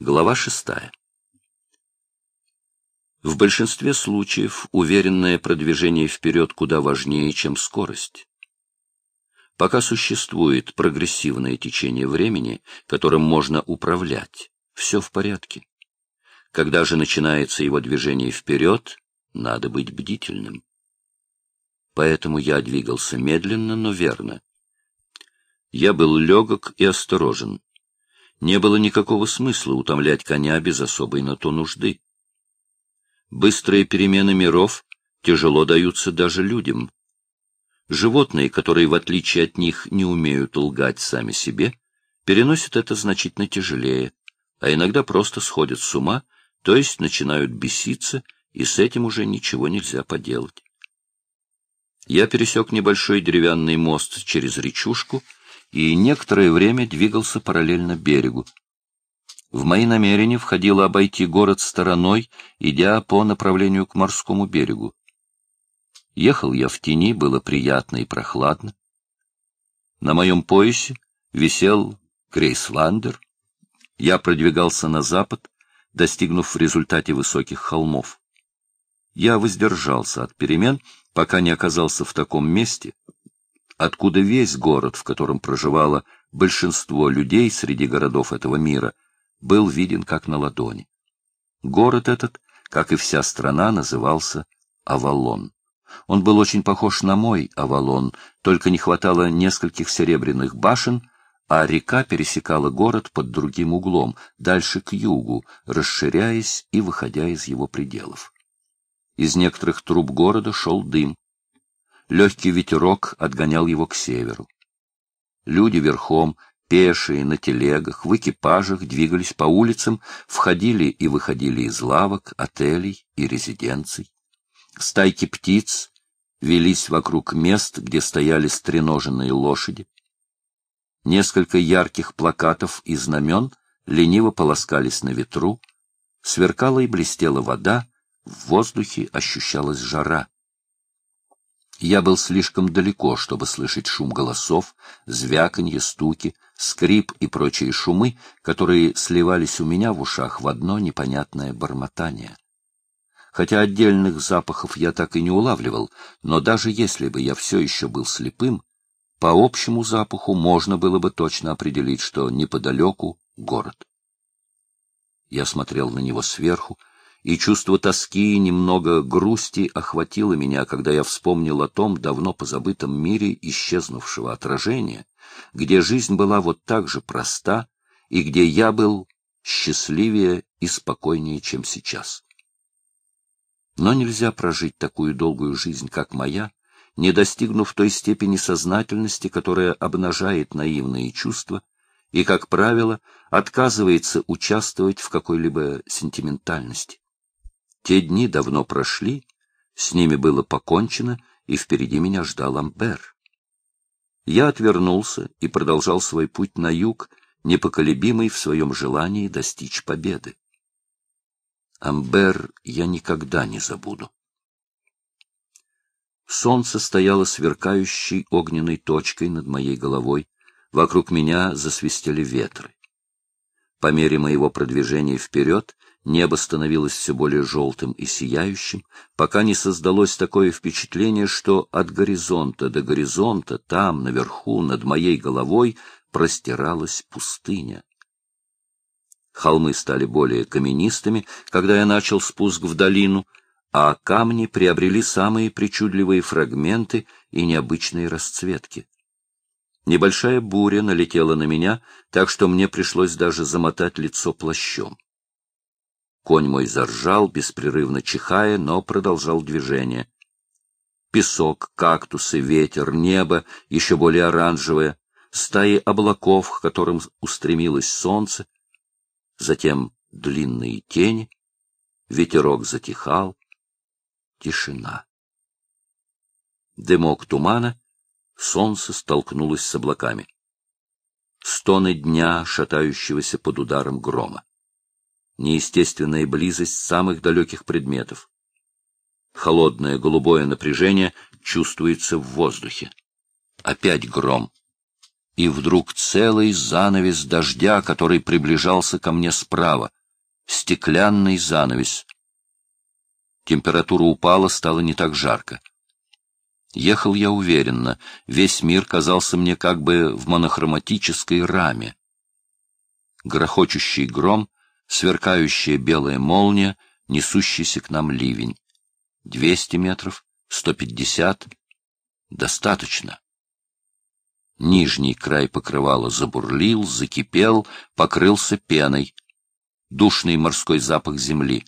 Глава шестая. В большинстве случаев уверенное продвижение вперед куда важнее, чем скорость. Пока существует прогрессивное течение времени, которым можно управлять, все в порядке. Когда же начинается его движение вперед, надо быть бдительным. Поэтому я двигался медленно, но верно. Я был легок и осторожен. Не было никакого смысла утомлять коня без особой на то нужды. Быстрые перемены миров тяжело даются даже людям. Животные, которые, в отличие от них, не умеют лгать сами себе, переносят это значительно тяжелее, а иногда просто сходят с ума, то есть начинают беситься, и с этим уже ничего нельзя поделать. Я пересек небольшой деревянный мост через речушку и некоторое время двигался параллельно берегу. В мои намерения входило обойти город стороной, идя по направлению к морскому берегу. Ехал я в тени, было приятно и прохладно. На моем поясе висел Крейсландер. Я продвигался на запад, достигнув в результате высоких холмов. Я воздержался от перемен, пока не оказался в таком месте, откуда весь город, в котором проживало большинство людей среди городов этого мира, был виден как на ладони. Город этот, как и вся страна, назывался Авалон. Он был очень похож на мой Авалон, только не хватало нескольких серебряных башен, а река пересекала город под другим углом, дальше к югу, расширяясь и выходя из его пределов. Из некоторых труб города шел дым. Легкий ветерок отгонял его к северу. Люди верхом, пешие, на телегах, в экипажах двигались по улицам, входили и выходили из лавок, отелей и резиденций. Стайки птиц велись вокруг мест, где стояли стреноженные лошади. Несколько ярких плакатов и знамен лениво полоскались на ветру, сверкала и блестела вода, в воздухе ощущалась жара. Я был слишком далеко, чтобы слышать шум голосов, звяканье, стуки, скрип и прочие шумы, которые сливались у меня в ушах в одно непонятное бормотание. Хотя отдельных запахов я так и не улавливал, но даже если бы я все еще был слепым, по общему запаху можно было бы точно определить, что неподалеку город. Я смотрел на него сверху, и чувство тоски и немного грусти охватило меня, когда я вспомнил о том давно позабытом мире исчезнувшего отражения, где жизнь была вот так же проста и где я был счастливее и спокойнее, чем сейчас. Но нельзя прожить такую долгую жизнь, как моя, не достигнув той степени сознательности, которая обнажает наивные чувства и, как правило, отказывается участвовать в какой-либо сентиментальности. Те дни давно прошли, с ними было покончено, и впереди меня ждал Амбер. Я отвернулся и продолжал свой путь на юг, непоколебимый в своем желании достичь победы. Амбер я никогда не забуду. Солнце стояло сверкающей огненной точкой над моей головой, вокруг меня засвистели ветры. По мере моего продвижения вперед Небо становилось все более желтым и сияющим, пока не создалось такое впечатление, что от горизонта до горизонта, там, наверху, над моей головой, простиралась пустыня. Холмы стали более каменистыми, когда я начал спуск в долину, а камни приобрели самые причудливые фрагменты и необычные расцветки. Небольшая буря налетела на меня, так что мне пришлось даже замотать лицо плащом. Конь мой заржал, беспрерывно чихая, но продолжал движение. Песок, кактусы, ветер, небо, еще более оранжевое, стаи облаков, к которым устремилось солнце, затем длинные тени, ветерок затихал, тишина. Дымок тумана, солнце столкнулось с облаками. Стоны дня, шатающегося под ударом грома неестественная близость самых далеких предметов. Холодное голубое напряжение чувствуется в воздухе. Опять гром. и вдруг целый занавес дождя, который приближался ко мне справа. Стеклянный занавес. Температура упала, стало не так жарко. Ехал я уверенно, весь мир казался мне как бы в монохроматической раме. Грохочущий гром, сверкающая белая молния, несущийся к нам ливень. Двести метров, сто пятьдесят. Достаточно. Нижний край покрывала забурлил, закипел, покрылся пеной. Душный морской запах земли.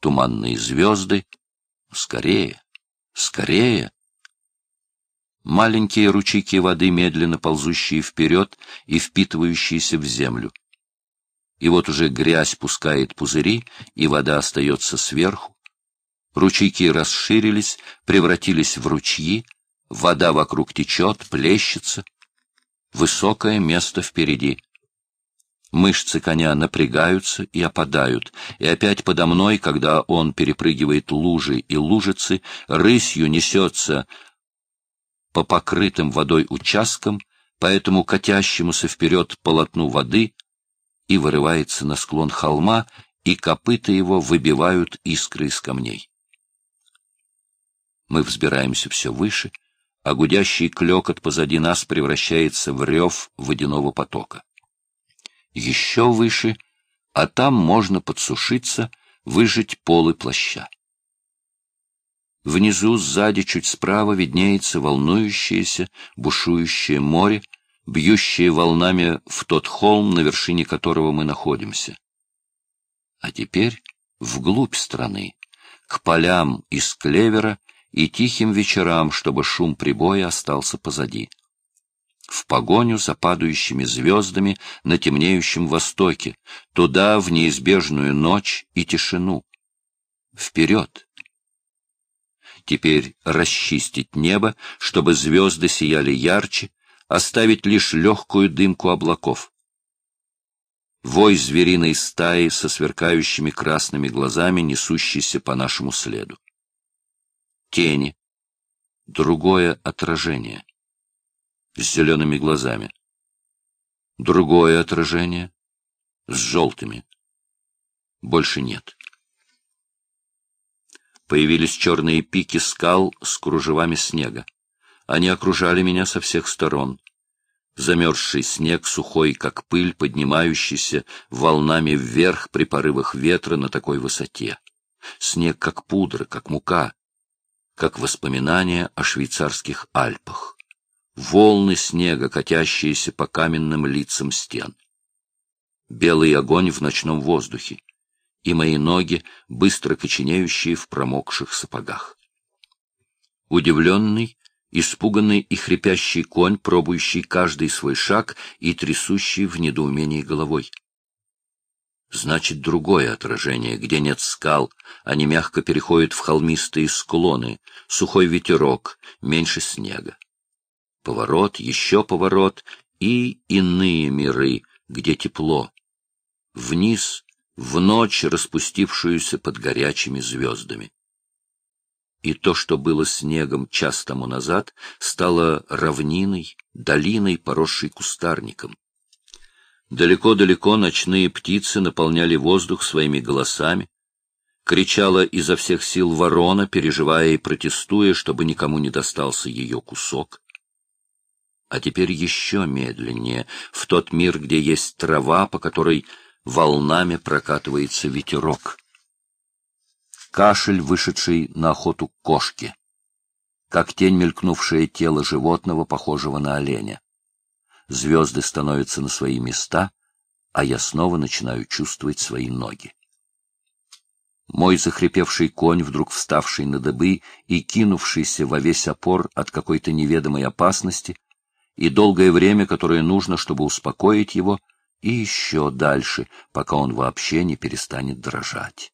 Туманные звезды. Скорее, скорее. Маленькие ручейки воды, медленно ползущие вперед и впитывающиеся в землю. И вот уже грязь пускает пузыри, и вода остается сверху. Ручейки расширились, превратились в ручьи, вода вокруг течет, плещется. Высокое место впереди. Мышцы коня напрягаются и опадают, и опять подо мной, когда он перепрыгивает лужи и лужицы, рысью несется по покрытым водой участкам, по этому катящемуся вперед полотну воды и вырывается на склон холма, и копыта его выбивают искры из камней. Мы взбираемся все выше, а гудящий клекот позади нас превращается в рев водяного потока. Еще выше, а там можно подсушиться, выжать полы плаща. Внизу, сзади, чуть справа виднеется волнующееся, бушующее море, бьющее волнами в тот холм, на вершине которого мы находимся. А теперь вглубь страны, к полям из клевера и тихим вечерам, чтобы шум прибоя остался позади. В погоню за падающими звездами на темнеющем востоке, туда, в неизбежную ночь и тишину. Вперед! Теперь расчистить небо, чтобы звезды сияли ярче, оставить лишь легкую дымку облаков. Вой звериной стаи со сверкающими красными глазами, несущийся по нашему следу тени, другое отражение с зелеными глазами, другое отражение с желтыми. Больше нет. Появились черные пики скал с кружевами снега. Они окружали меня со всех сторон. Замерзший снег, сухой, как пыль, поднимающийся волнами вверх при порывах ветра на такой высоте. Снег, как пудра, как мука, как воспоминания о швейцарских Альпах. Волны снега, катящиеся по каменным лицам стен. Белый огонь в ночном воздухе. И мои ноги, быстро коченеющие в промокших сапогах. Удивленный, испуганный и хрипящий конь, пробующий каждый свой шаг и трясущий в недоумении головой. Значит, другое отражение, где нет скал, они мягко переходят в холмистые склоны, сухой ветерок, меньше снега. Поворот, еще поворот и иные миры, где тепло. Вниз, в ночь, распустившуюся под горячими звездами. И то, что было снегом час тому назад, стало равниной, долиной, поросшей кустарником. Далеко-далеко ночные птицы наполняли воздух своими голосами. Кричала изо всех сил ворона, переживая и протестуя, чтобы никому не достался ее кусок. А теперь еще медленнее, в тот мир, где есть трава, по которой волнами прокатывается ветерок. Кашель, вышедший на охоту к кошке, как тень мелькнувшее тело животного, похожего на оленя звезды становятся на свои места, а я снова начинаю чувствовать свои ноги. Мой захрипевший конь, вдруг вставший на дыбы и кинувшийся во весь опор от какой-то неведомой опасности, и долгое время, которое нужно, чтобы успокоить его, и еще дальше, пока он вообще не перестанет дрожать.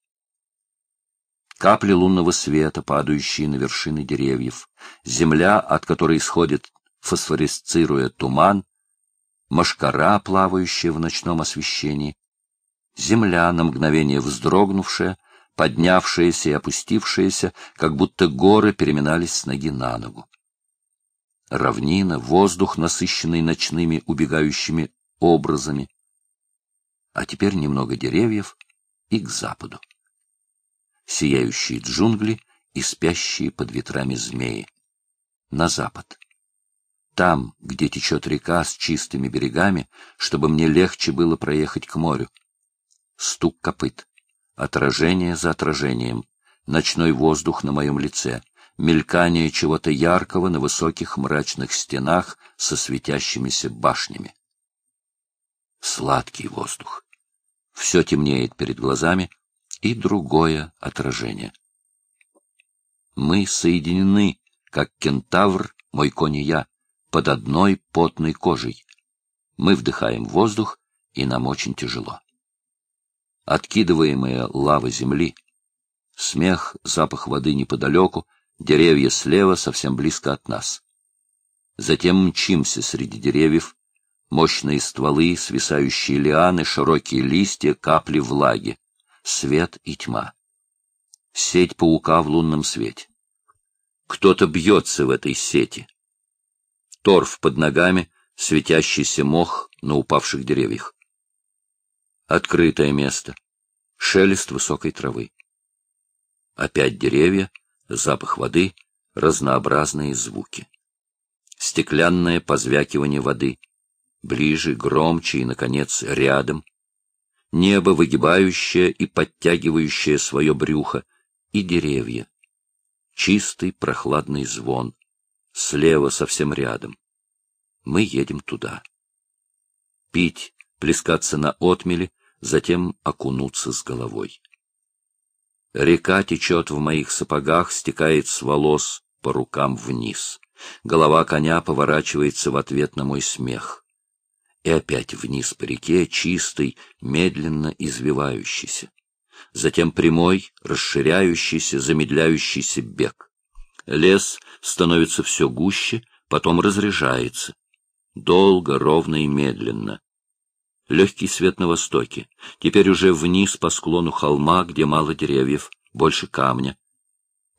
Капли лунного света, падающие на вершины деревьев, земля, от которой исходит, фосфорисцируя туман, машкара, плавающая в ночном освещении, земля, на мгновение вздрогнувшая, поднявшаяся и опустившаяся, как будто горы переминались с ноги на ногу. равнина, воздух, насыщенный ночными убегающими образами. А теперь немного деревьев и к западу. Сияющие джунгли и спящие под ветрами змеи. На запад. Там, где течет река с чистыми берегами, чтобы мне легче было проехать к морю. Стук копыт. Отражение за отражением. Ночной воздух на моем лице — мелькание чего-то яркого на высоких мрачных стенах со светящимися башнями. Сладкий воздух. Все темнеет перед глазами, и другое отражение. Мы соединены, как кентавр, мой конь и я, под одной потной кожей. Мы вдыхаем воздух, и нам очень тяжело. Откидываемая лава земли, смех, запах воды неподалеку, Деревья слева совсем близко от нас. Затем мчимся среди деревьев, мощные стволы, свисающие лианы, широкие листья, капли влаги, свет и тьма. Сеть паука в лунном свете. Кто-то бьется в этой сети. Торф под ногами, светящийся мох на упавших деревьях. Открытое место. Шелест высокой травы. Опять деревья, запах воды, разнообразные звуки. Стеклянное позвякивание воды. Ближе, громче и, наконец, рядом. Небо, выгибающее и подтягивающее свое брюхо. И деревья. Чистый прохладный звон. Слева совсем рядом. Мы едем туда. Пить, плескаться на отмели, затем окунуться с головой. Река течет в моих сапогах, стекает с волос по рукам вниз. Голова коня поворачивается в ответ на мой смех. И опять вниз по реке, чистый, медленно извивающийся. Затем прямой, расширяющийся, замедляющийся бег. Лес становится все гуще, потом разряжается. Долго, ровно и медленно. Легкий свет на востоке. Теперь уже вниз по склону холма, где мало деревьев, больше камня.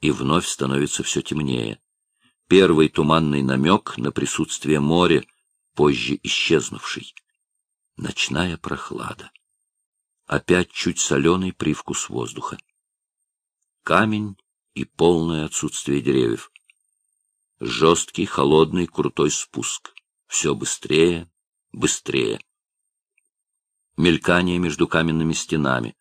И вновь становится все темнее. Первый туманный намек на присутствие моря, позже исчезнувший. Ночная прохлада. Опять чуть соленый привкус воздуха. Камень и полное отсутствие деревьев. Жесткий, холодный, крутой спуск. Все быстрее, быстрее мелькание между каменными стенами,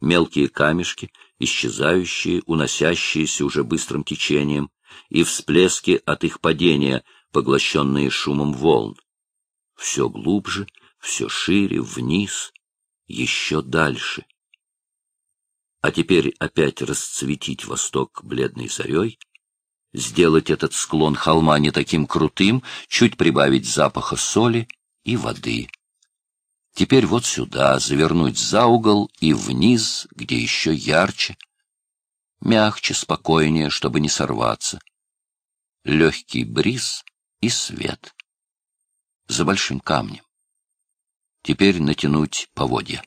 мелкие камешки, исчезающие, уносящиеся уже быстрым течением, и всплески от их падения, поглощенные шумом волн. Все глубже, все шире, вниз, еще дальше. А теперь опять расцветить восток бледной зарей, сделать этот склон холма не таким крутым, чуть прибавить запаха соли и воды. Теперь вот сюда, завернуть за угол и вниз, где еще ярче. Мягче, спокойнее, чтобы не сорваться. Легкий бриз и свет. За большим камнем. Теперь натянуть поводья.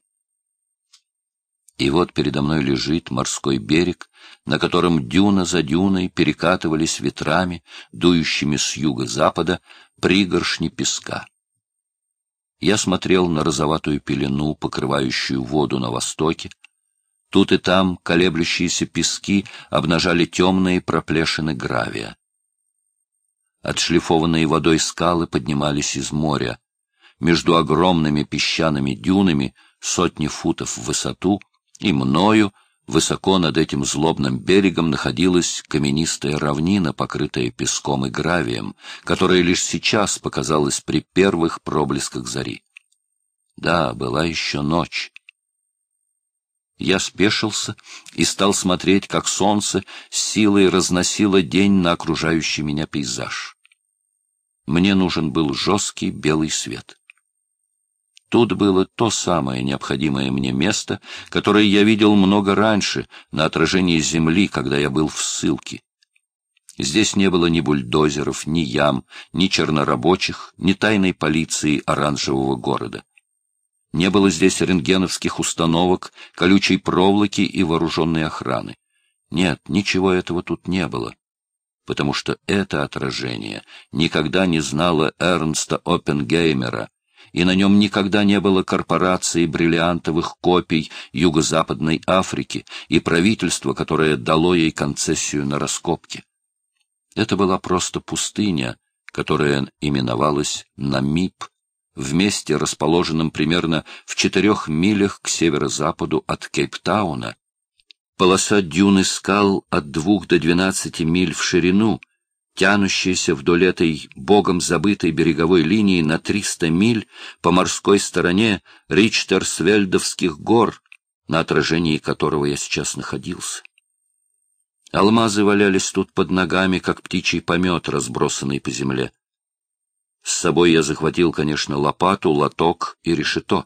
И вот передо мной лежит морской берег, на котором дюна за дюной перекатывались ветрами, дующими с юга-запада, пригоршни песка. Я смотрел на розоватую пелену, покрывающую воду на востоке. Тут и там колеблющиеся пески обнажали темные проплешины гравия. Отшлифованные водой скалы поднимались из моря. Между огромными песчаными дюнами, сотни футов в высоту, и мною, высоко над этим злобным берегом, находилась каменистая равнина, покрытая песком и гравием, которая лишь сейчас показалась при первых проблесках зари. Да, была еще ночь. Я спешился и стал смотреть, как солнце силой разносило день на окружающий меня пейзаж. Мне нужен был жесткий белый свет. Тут было то самое необходимое мне место, которое я видел много раньше на отражении земли, когда я был в ссылке. Здесь не было ни бульдозеров, ни ям, ни чернорабочих, ни тайной полиции оранжевого города. Не было здесь рентгеновских установок, колючей проволоки и вооруженной охраны. Нет, ничего этого тут не было. Потому что это отражение никогда не знало Эрнста Оппенгеймера, и на нем никогда не было корпорации бриллиантовых копий Юго-Западной Африки и правительства, которое дало ей концессию на раскопки. Это была просто пустыня, которая именовалась Намиб, в месте, расположенном примерно в четырех милях к северо-западу от Кейптауна. Полоса дюны скал от двух до двенадцати миль в ширину, тянущаяся вдоль этой богом забытой береговой линии на триста миль по морской стороне Ричтерсвельдовских гор, на отражении которого я сейчас находился. Алмазы валялись тут под ногами, как птичий помет, разбросанный по земле. С собой я захватил, конечно, лопату, лоток и решето.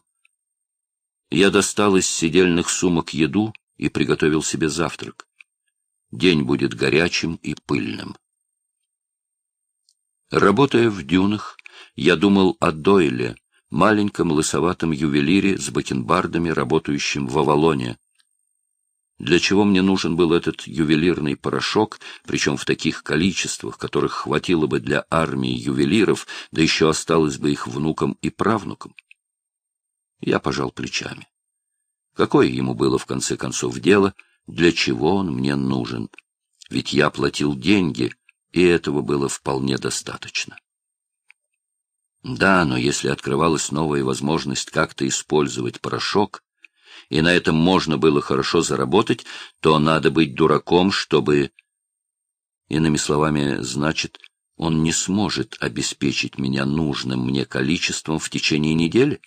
Я достал из сидельных сумок еду и приготовил себе завтрак. День будет горячим и пыльным. Работая в дюнах, я думал о Дойле, маленьком лысоватом ювелире с бакенбардами, работающем в Авалоне. Для чего мне нужен был этот ювелирный порошок, причем в таких количествах, которых хватило бы для армии ювелиров, да еще осталось бы их внукам и правнукам? Я пожал плечами. Какое ему было в конце концов дело, для чего он мне нужен? Ведь я платил деньги, и этого было вполне достаточно. Да, но если открывалась новая возможность как-то использовать порошок, и на этом можно было хорошо заработать, то надо быть дураком, чтобы... Иными словами, значит, он не сможет обеспечить меня нужным мне количеством в течение недели?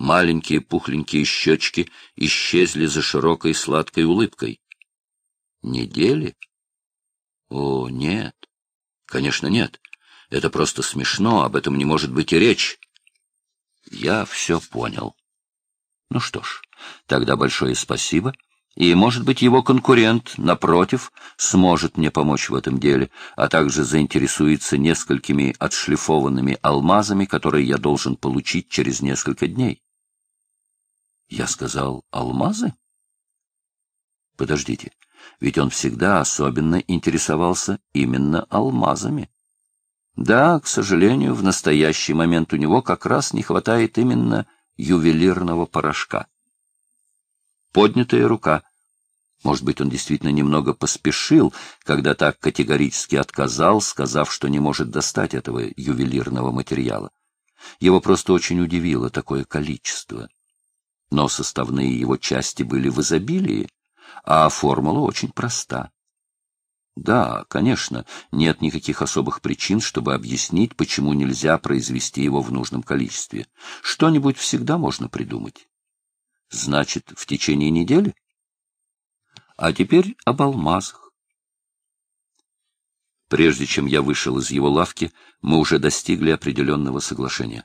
Маленькие пухленькие щечки исчезли за широкой сладкой улыбкой. Недели? О, нет. Конечно, нет. Это просто смешно, об этом не может быть и речь. Я все понял. Ну что ж, тогда большое спасибо. И, может быть, его конкурент, напротив, сможет мне помочь в этом деле, а также заинтересуется несколькими отшлифованными алмазами, которые я должен получить через несколько дней. Я сказал «алмазы»? Подождите, ведь он всегда особенно интересовался именно алмазами. Да, к сожалению, в настоящий момент у него как раз не хватает именно ювелирного порошка. Поднятая рука. Может быть, он действительно немного поспешил, когда так категорически отказал, сказав, что не может достать этого ювелирного материала. Его просто очень удивило такое количество. Но составные его части были в изобилии, а формула очень проста. Да, конечно, нет никаких особых причин, чтобы объяснить, почему нельзя произвести его в нужном количестве. Что-нибудь всегда можно придумать. Значит, в течение недели? А теперь об алмазах. Прежде чем я вышел из его лавки, мы уже достигли определенного соглашения.